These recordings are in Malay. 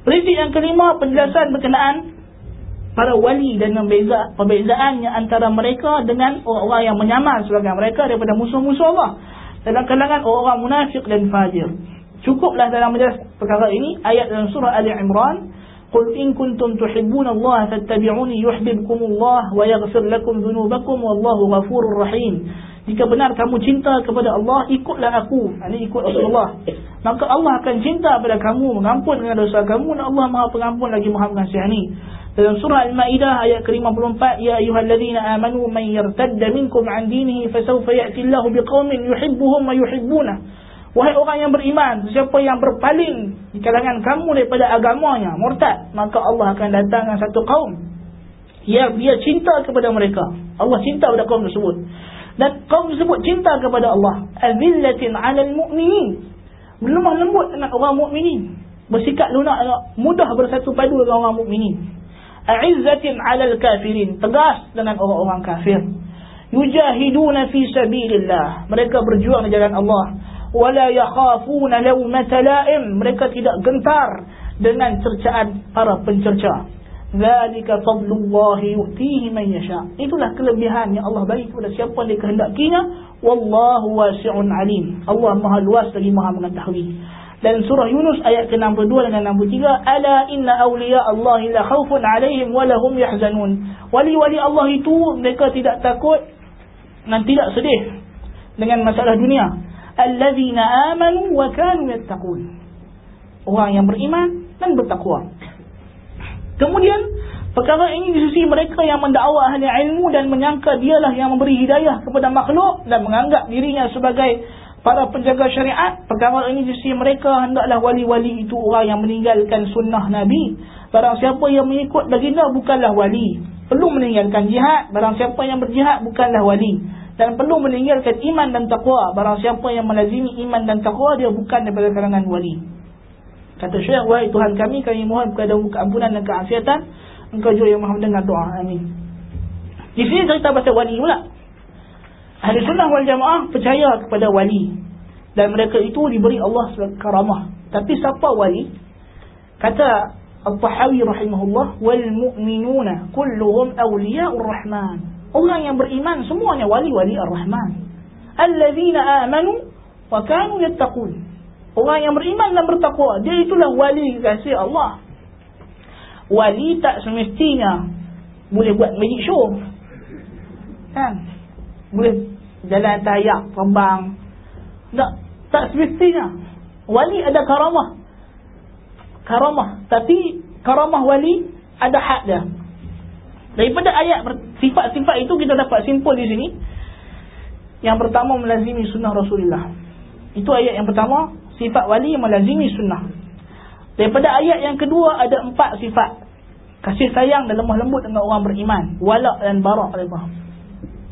Prinsip yang kelima penjelasan berkenaan para wali dan membeza, perbezaannya antara mereka dengan orang-orang yang menyamar sebagai mereka daripada musuh-musuh Allah. Dalam kalangan orang-orang munafik dan fajir. Cukuplah dalam menjelas perkara ini ayat dalam surah Ali Imran Qul in kuntum tuhibbuna Allah fattabi'uni yuhibbukumullah wa yaghfir lakum dhunubakum wallahu ghafurur rahim jika benar kamu cinta kepada Allah ikutlah aku. Ini ikut Rasulullah. Maka Allah akan cinta kepada kamu mengampun dengan dosa kamu dan Allah Maha Pengampun lagi Maha Pengasihani dalam surah Al-Maidah ayat ke-54 ya ayyuhallazina amanu man yartadda minkum an dinihi fasawfa ya'ti Allahu biqaumin yuhibbuhum wa yuhibbuna. Wahai orang yang beriman siapa yang berpaling di kalangan kamu daripada agamanya murtad maka Allah akan datangkan satu kaum. Yang dia cinta kepada mereka. Allah cinta kepada kaum tersebut dan kaum tersebut cinta kepada Allah. Azillatin 'alal mu'minin. Lemah lembut dengan orang mukminin bersikap lunak mudah bersatu padu dengan orang mukminin a'izzatin 'alal kafirin. Tegas dengan orang-orang kafir. Yujahiduna fi sabilillah. Mereka berjuang di jalan Allah. Wala yakhafuna lawmata la'im. Mereka tidak gentar dengan cercaan para pencerca zalika fadlullahi yu'tihi man yasha. Itulah kelebihan yang Allah bagi kepada siapa yang dikehendakinya. Wallahu wasi'un alim. Allah Maha luas lagi Maha mengetahui. Dan surah Yunus ayat ke-62 dan 63 ala inna awliya Allah la khaufun alaihim wa lahum yahzanun. Wali-wali Allah itu mereka tidak takut dan tidak sedih dengan masalah dunia. Allazina amanu wa kanu yattaqun. Orang yang beriman dan bertakwa kemudian perkara ini di sisi mereka yang mendakwa ahli ilmu dan menyangka dialah yang memberi hidayah kepada makhluk dan menganggap dirinya sebagai para penjaga syariat. Perkara ini di sisi mereka hendaklah wali-wali itu orang yang meninggalkan sunnah Nabi. Barang siapa yang mengikut baginda bukanlah wali. Perlu meninggalkan jihad. Barang siapa yang berjihad bukanlah wali. Dan perlu meninggalkan iman dan taqwa. Barang siapa yang melazimi iman dan taqwa dia bukan daripada kalangan wali kata syekh wahai Tuhan kami kami mohon kepada keampunan dan keafiatan engkau juga yang maha mendengar doa amin di sini cerita pasal wali pula Ahli sunnah wal jamaah percaya kepada wali. Dan mereka itu diberi Allah karamah. Tapi siapa wali? Kata Al-Tahawi rahimahullah. Wal mu'minuna kulluhum awliya'ur rahman. Orang yang beriman semuanya wali-wali ar-Rahman. Allazina amanu wa kanu yattaqun. Orang yang beriman dan bertakwa. Dia itulah wali kasih Allah. Wali tak semestinya boleh buat magic show. Kan? Boleh jalan tayak, terbang. Tak, tak semestinya. Wali ada karamah. Karamah. Tapi karamah wali ada hak dia. Daripada ayat sifat-sifat itu kita dapat simpul di sini. Yang pertama melazimi sunnah Rasulullah. Itu ayat yang pertama. Sifat wali melazimi sunnah. Daripada ayat yang kedua ada empat sifat. Kasih sayang dan lemah lembut dengan orang beriman. Walak dan barak.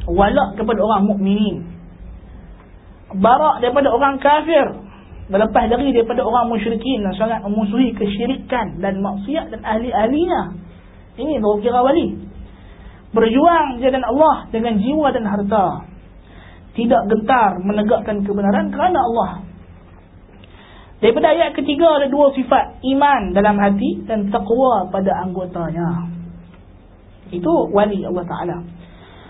Walak kepada orang mukminin, Barak daripada orang kafir. Berlepas dari daripada orang musyrikin dan sangat memusuhi kesyirikan dan maksiat dan ahli-ahlinya. Ini baru kira wali. Berjuang jalan Allah dengan jiwa dan harta. Tidak gentar menegakkan kebenaran kerana Allah. Daripada ayat ketiga ada dua sifat. Iman dalam hati dan taqwa pada anggotanya. Itu wali Allah Ta'ala.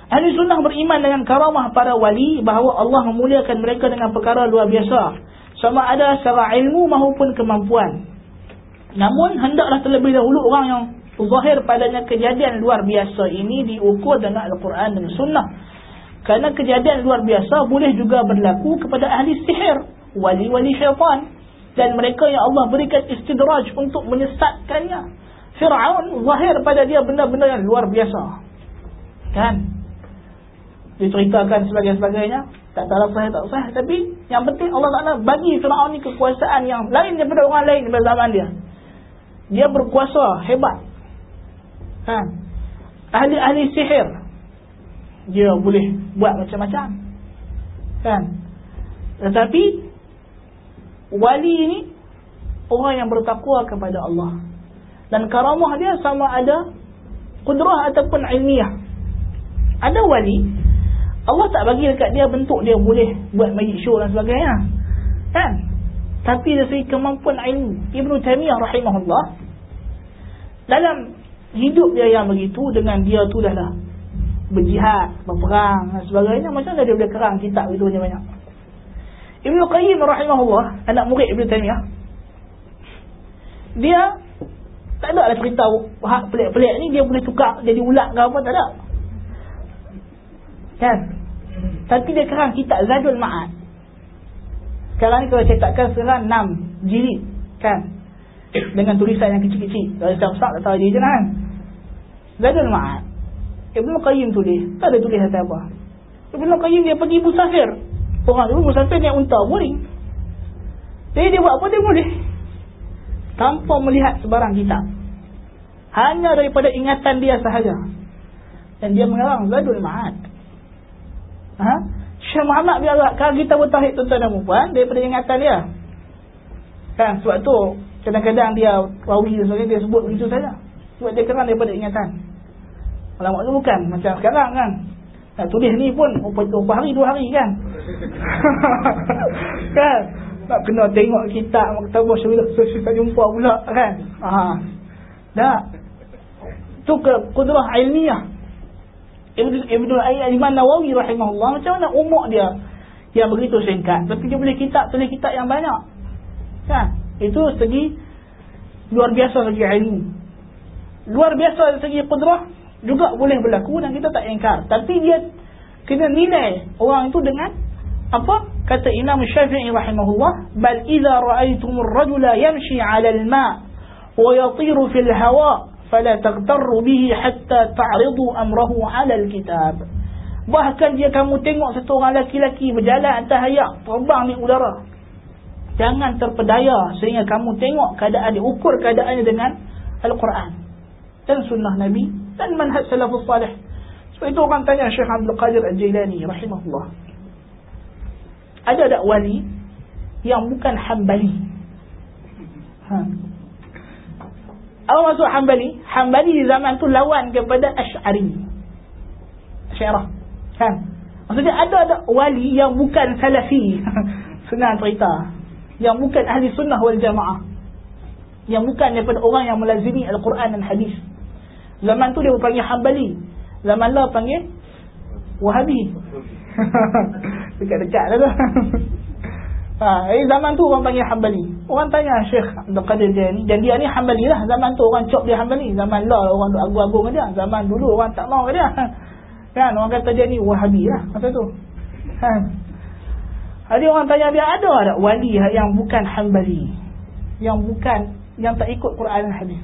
Ahli sunnah beriman dengan karamah para wali bahawa Allah memuliakan mereka dengan perkara luar biasa. Sama ada secara ilmu maupun kemampuan. Namun hendaklah terlebih dahulu orang yang zahir padanya kejadian luar biasa ini diukur dengan Al-Quran dan Sunnah. Kerana kejadian luar biasa boleh juga berlaku kepada ahli sihir, wali-wali syaitan. Dan mereka yang Allah berikan istidraj untuk menyesatkannya. Fir'aun zahir pada dia benda-benda yang luar biasa. Kan? diceritakan sebagai-sebagainya tak tahu sahih tak sahih. Tapi yang penting Allah Taala bagi Firaun ni kekuasaan yang lain daripada orang lain pada zaman dia. Dia berkuasa hebat. Kan ahli-ahli sihir. Dia boleh buat macam-macam. Kan? Tetapi wali ini orang yang bertakwa kepada Allah dan karamah dia sama ada kudrah ataupun ilmiah ada wali Allah tak bagi dekat dia bentuk dia boleh buat magic show dan sebagainya. Kan? Tapi dari segi kemampuan ilmu, Ibn Taymiyah rahimahullah, dalam hidup dia yang begitu dengan dia tu dah lah berjihad, berperang dan sebagainya macam mana dia boleh kerang kitab itu banyak-banyak Ibn Qayyim rahimahullah anak murid Ibn Taymiyah dia tak ada lah cerita hak pelik-pelik ni dia boleh tukar jadi ulat ke apa tak ada. Kan? Tapi dia kerang kitab Zadul Ma'ad. Sekarang ni kalau saya takkan serang 6 jilid kan? Dengan tulisan yang kecil-kecil. Kalau saya besar tak tahu dia je kan? Zadul Ma'ad. Ibn Qayyim tulis. Tak ada tulis atas apa. Ibn Qayyim dia pergi musafir orang dulu musafir naik unta boring jadi dia buat apa dia boleh? Tanpa melihat sebarang kitab. Hanya daripada ingatan dia sahaja. Dan dia mengarang Zadul Ma'ad. Ha? Syekh Muhammad bin Abdul kalau kita bertahid tuan-tuan dan puan daripada ingatan dia. Kan sebab tu kadang-kadang dia rawi dan dia sebut begitu saja. Sebab dia kerana daripada ingatan. Ulama tu bukan macam sekarang kan nak tulis ni pun berapa hari dua hari kan? Kan? Nak kena tengok kitab maktab sebila saya tak jumpa pula kan? Ha. Dah tu ke kudrah ilmiah. Ibn Al-Iman Nawawi rahimahullah macam mana umur dia? Yang begitu singkat tapi dia boleh kitab tulis kitab yang banyak. Kan? Itu segi luar biasa segi ilmu. Luar biasa segi kudrah juga boleh berlaku dan kita tak ingkar. Tapi dia kena nilai orang itu dengan apa? Kata Imam Syafi'i rahimahullah bal idza ra'aytumur rajula yamshi 'ala al-ma' wa yatiru fil hawa' fala taghtarru bihi hatta ta'ridu amrahu 'ala al-kitab. Bahkan dia kamu tengok satu orang lelaki berjalan atas air terbang di udara jangan terpedaya sehingga kamu tengok keadaan dia ukur keadaannya dengan al-Quran dan sunnah Nabi dan manhaj salafus salih sebab itu orang tanya Syekh Abdul Qadir Al-Jailani rahimahullah ada tak wali yang bukan hambali ha apa maksud Hanbali? Hanbali di zaman tu lawan kepada Ash'ari. Syairah. Kan? Maksudnya ada ada wali yang bukan salafi. Senang cerita. Yang bukan ahli sunnah wal jamaah. Yang bukan daripada orang yang melazimi Al-Quran dan Hadis. Zaman tu dia panggil Hanbali. Zaman lah panggil Wahabi. Dekat-dekat lah tu. Ha, eh, zaman tu orang panggil Hanbali. Orang tanya Syekh Abdul Qadir dia ni. Dan dia ni Hanbali lah. Zaman tu orang cop dia Hanbali. Zaman lah orang duk agung-agung dia. Zaman dulu orang tak mau dia. Kan orang kata dia ni Wahabi lah. Masa tu. Kan. Jadi orang tanya dia ada tak wali yang bukan Hanbali. Yang bukan. Yang tak ikut Quran dan Hadis.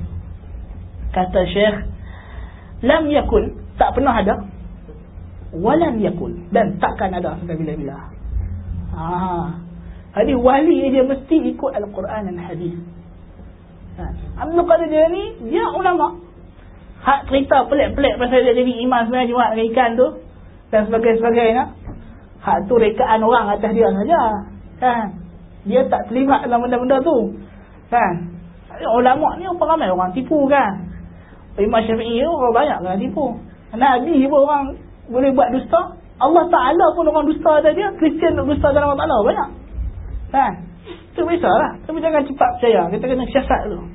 Kata Syekh. Lam yakun. Tak pernah ada. Walam yakun. Dan takkan ada sampai bila-bila. Haa. Jadi wali dia mesti ikut Al-Quran dan Hadis. Ha. Abdul Qadir dia ni, dia ulama. Hak cerita pelik-pelik pasal dia jadi imam sebenarnya Jumat dengan ikan tu. Dan sebagainya-sebagainya. Hak tu rekaan orang atas dia saja. Kan? Dia tak terlibat dalam benda-benda tu. Kan? Ulama ni apa ramai orang tipu kan? Imam Syafi'i tu orang banyak kan tipu. Nabi pun orang boleh buat dusta. Allah Ta'ala pun orang dusta atas dia. Kristian dusta dalam Allah banyak. Kan? Itu lah. Tapi jangan cepat percaya. Kita kena siasat dulu.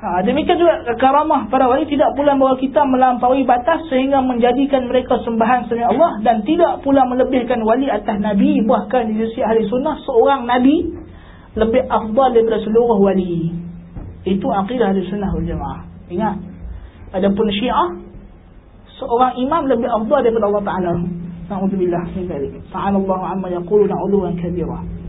Ha, demikian juga karamah para wali tidak pula bahawa kita melampaui batas sehingga menjadikan mereka sembahan selain Allah dan tidak pula melebihkan wali atas Nabi bahkan di sisi ahli sunnah seorang Nabi lebih afdal daripada seluruh wali itu akidah di sunnah wal jamaah. Ingat. Adapun syiah, seorang imam lebih abdua daripada Allah Ta'ala. Na'udzubillah. Ta'ala Allah amma yakulu na'udhu wa kabirah.